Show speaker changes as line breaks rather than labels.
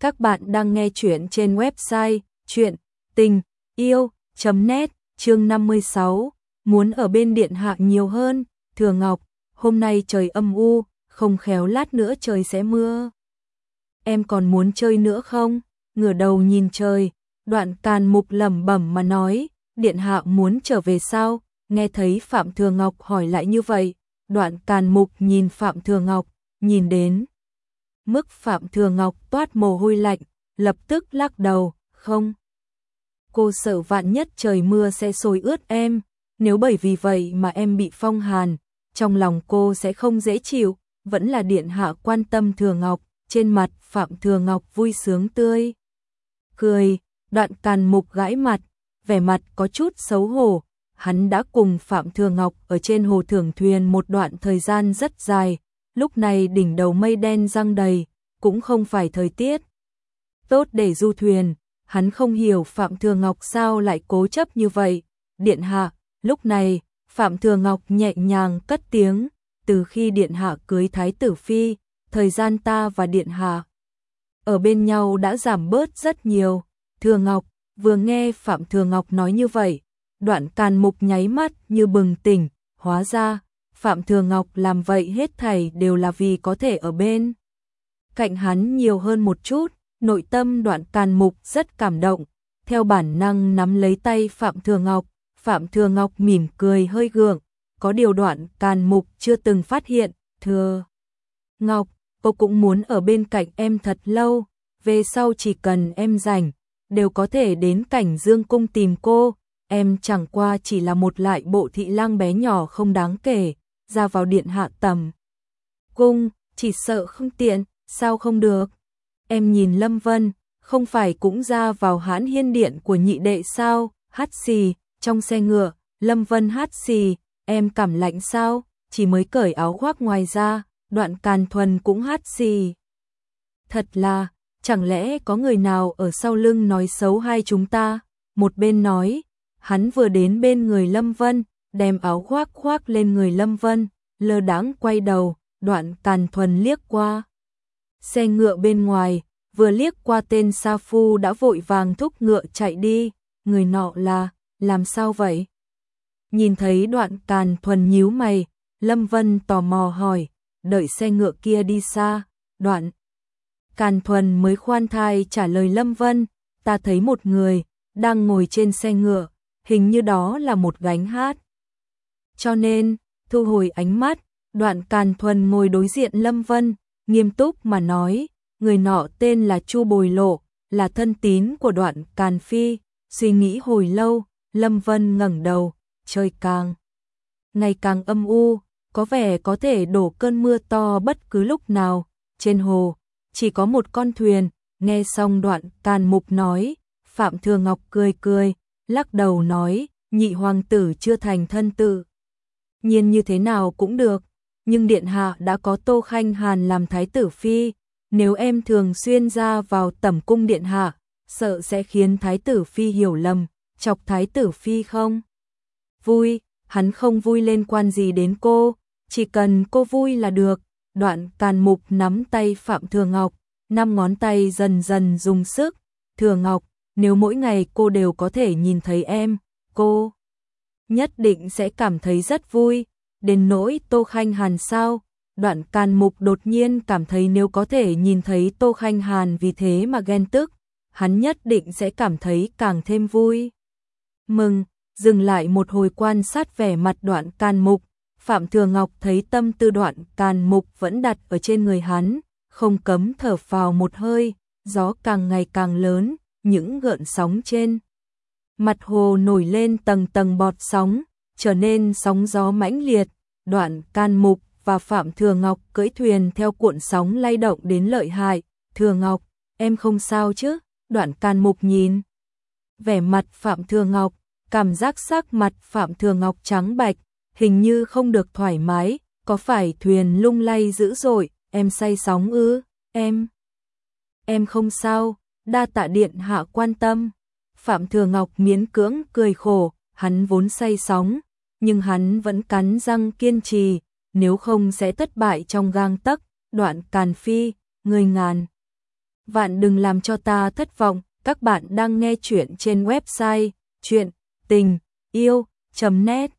Các bạn đang nghe chuyện trên website chuyện tình yêu.net chương 56, muốn ở bên điện hạ nhiều hơn, thừa ngọc, hôm nay trời âm u, không khéo lát nữa trời sẽ mưa. Em còn muốn chơi nữa không? Ngửa đầu nhìn trời, đoạn càn mục lẩm bẩm mà nói, điện hạ muốn trở về sao? Nghe thấy Phạm Thừa Ngọc hỏi lại như vậy, đoạn càn mục nhìn Phạm Thừa Ngọc, nhìn đến mức Phạm Thừa Ngọc toát mồ hôi lạnh, lập tức lắc đầu, không. Cô sợ vạn nhất trời mưa sẽ sôi ướt em, nếu bởi vì vậy mà em bị phong hàn, trong lòng cô sẽ không dễ chịu, vẫn là điện hạ quan tâm Thừa Ngọc, trên mặt Phạm Thừa Ngọc vui sướng tươi. Cười, đoạn càn mục gãi mặt, vẻ mặt có chút xấu hổ, hắn đã cùng Phạm Thừa Ngọc ở trên hồ thưởng thuyền một đoạn thời gian rất dài, lúc này đỉnh đầu mây đen răng đầy, cũng không phải thời tiết. Tốt để du thuyền, hắn không hiểu Phạm Thừa Ngọc sao lại cố chấp như vậy. Điện hạ, lúc này, Phạm Thừa Ngọc nhẹ nhàng cất tiếng, từ khi Điện hạ cưới Thái tử Phi, thời gian ta và Điện hạ ở bên nhau đã giảm bớt rất nhiều. Thừa Ngọc, vừa nghe Phạm Thừa Ngọc nói như vậy, đoạn càn mục nháy mắt như bừng tỉnh, hóa ra, Phạm Thừa Ngọc làm vậy hết thảy đều là vì có thể ở bên. Cạnh hắn nhiều hơn một chút, nội tâm đoạn tàn mục rất cảm động, theo bản năng nắm lấy tay Phạm Thừa Ngọc, Phạm Thừa Ngọc mỉm cười hơi gượng, có điều đoạn tàn mục chưa từng phát hiện, Thừa Ngọc, cô cũng muốn ở bên cạnh em thật lâu, về sau chỉ cần em rảnh, đều có thể đến cảnh dương cung tìm cô, em chẳng qua chỉ là một lại bộ thị lang bé nhỏ không đáng kể, ra vào điện hạ tầm. Cung, chỉ sợ không tiện, sao không được? Em nhìn Lâm Vân, không phải cũng ra vào hãn hiên điện của nhị đệ sao? Hát xì, trong xe ngựa, Lâm Vân hát xì, em cảm lạnh sao? Chỉ mới cởi áo khoác ngoài ra, đoạn càn thuần cũng hát xì. Thật là, chẳng lẽ có người nào ở sau lưng nói xấu hai chúng ta? Một bên nói, hắn vừa đến bên người Lâm Vân, đem áo khoác khoác lên người Lâm Vân, lơ đáng quay đầu, đoạn tàn thuần liếc qua. Xe ngựa bên ngoài, vừa liếc qua tên Sa Phu đã vội vàng thúc ngựa chạy đi, người nọ là, làm sao vậy? Nhìn thấy đoạn tàn thuần nhíu mày, Lâm Vân tò mò hỏi, đợi xe ngựa kia đi xa, đoạn. Càn thuần mới khoan thai trả lời Lâm Vân, ta thấy một người, đang ngồi trên xe ngựa, hình như đó là một gánh hát. Cho nên, thu hồi ánh mắt, đoạn càn thuần ngồi đối diện Lâm Vân, nghiêm túc mà nói, người nọ tên là Chu Bồi Lộ, là thân tín của đoạn càn phi, suy nghĩ hồi lâu, Lâm Vân ngẩng đầu, trời càng ngày càng âm u, có vẻ có thể đổ cơn mưa to bất cứ lúc nào, trên hồ, chỉ có một con thuyền, nghe xong đoạn càn mục nói, Phạm Thừa Ngọc cười cười, lắc đầu nói, nhị hoàng tử chưa thành thân tự nhiên như thế nào cũng được, nhưng điện hạ đã có Tô Khanh Hàn làm thái tử phi, nếu em thường xuyên ra vào tẩm cung điện hạ, sợ sẽ khiến thái tử phi hiểu lầm, chọc thái tử phi không? Vui, hắn không vui lên quan gì đến cô, chỉ cần cô vui là được. Đoạn Càn Mục nắm tay Phạm Thừa Ngọc, năm ngón tay dần dần dùng sức. Thừa Ngọc, nếu mỗi ngày cô đều có thể nhìn thấy em, cô nhất định sẽ cảm thấy rất vui. Đến nỗi Tô Khanh Hàn sao? Đoạn Càn Mục đột nhiên cảm thấy nếu có thể nhìn thấy Tô Khanh Hàn vì thế mà ghen tức, hắn nhất định sẽ cảm thấy càng thêm vui. Mừng, dừng lại một hồi quan sát vẻ mặt đoạn Càn Mục, Phạm Thừa Ngọc thấy tâm tư đoạn Càn Mục vẫn đặt ở trên người hắn, không cấm thở vào một hơi, gió càng ngày càng lớn, những gợn sóng trên mặt hồ nổi lên tầng tầng bọt sóng, trở nên sóng gió mãnh liệt, đoạn can mục và Phạm Thừa Ngọc cưỡi thuyền theo cuộn sóng lay động đến lợi hại. Thừa Ngọc, em không sao chứ? Đoạn can mục nhìn. Vẻ mặt Phạm Thừa Ngọc, cảm giác sắc mặt Phạm Thừa Ngọc trắng bạch, hình như không được thoải mái, có phải thuyền lung lay dữ dội, em say sóng ư, em. Em không sao, đa tạ điện hạ quan tâm. Phạm Thừa Ngọc miến cưỡng cười khổ, hắn vốn say sóng, nhưng hắn vẫn cắn răng kiên trì, nếu không sẽ thất bại trong gang tấc, đoạn càn phi, người ngàn. vạn đừng làm cho ta thất vọng. Các bạn đang nghe chuyện trên website chuyện tình yêu.net